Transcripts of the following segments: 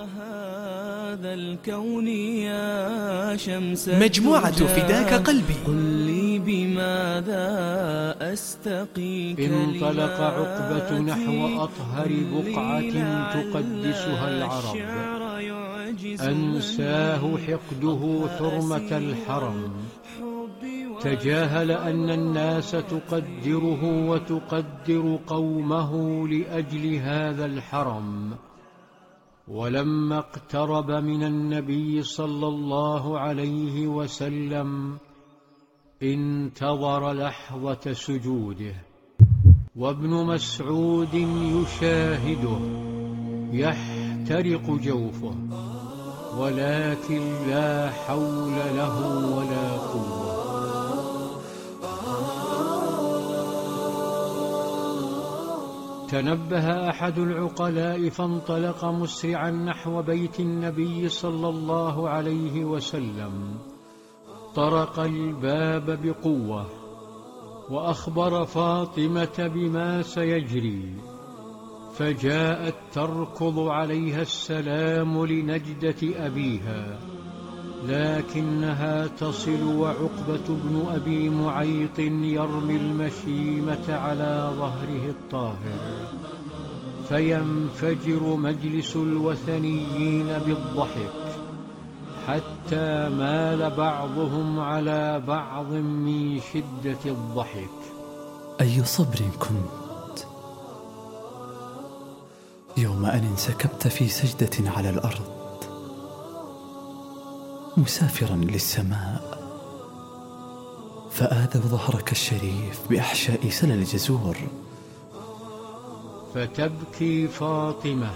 هذا الكون يا شمس مجموعة فداك قلبي. قل لي بماذا أستقي انطلق عقبة نحو أطهر بقعة تقدسها العرب. أنساه حقده حرمة الحرم. تجاهل أن الناس تقدره وتقدر قومه لأجل هذا الحرم. ولما اقترب من النبي صلى الله عليه وسلم انتظر لحظة سجوده وابن مسعود يشاهده يحترق جوفه ولكن لا حول له ولا قوة. تنبه أحد العقلاء فانطلق مسرعا نحو بيت النبي صلى الله عليه وسلم. طرق الباب بقوة وأخبر فاطمة بما سيجري. فجاءت تركض عليها السلام لنجدة أبيها. لكنها تصل وعقبة بن أبي معيط يرمي المشيمة على ظهره الطاهر. فينفجر مجلس الوثنيين بالضحك حتى مال بعضهم على بعض من شدة الضحك. أي صبر كنت؟ يوم أن انسكبت في سجدة على الأرض. مسافرا للسماء. فآذوا ظهرك الشريف بأحشاء سل الجزور فتبكي فاطمة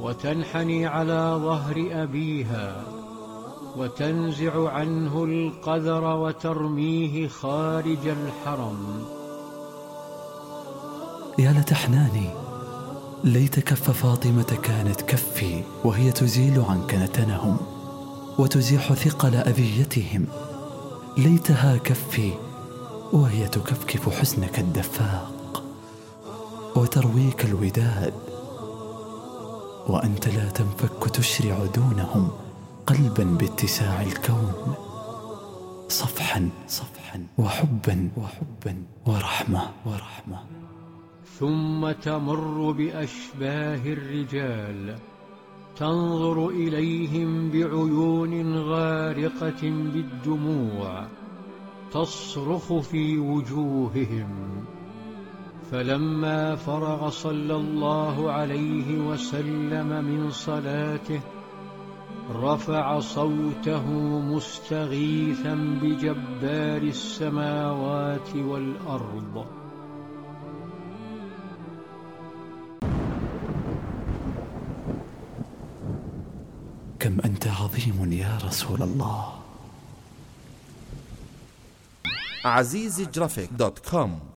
وتنحني على ظهر أبيها وتنزع عنه القذر وترميه خارج الحرم. يا لتحناني ليت كف فاطمة كانت كفي وهي تزيل عنك نتنهم. وتزيح ثقل أذيتهم. ليتها كفي وهي تكفكف حزنك الدفاق. وترويك الوداد وأنت لا تنفك تشرع دونهم قلبا باتساع الكون. صفحا صفحا وحبا وحبا ورحمة ورحمة. ثم تمر بأشباه الرجال. تنظر إليهم بعيون غارقة بالدموع تصرخ في وجوههم. فلما فرغ صلى الله عليه وسلم من صلاته رفع صوته مستغيثا بجبار السماوات والأرض. أنت عظيم يا رسول الله. عزيزي جرافيك دوت كوم.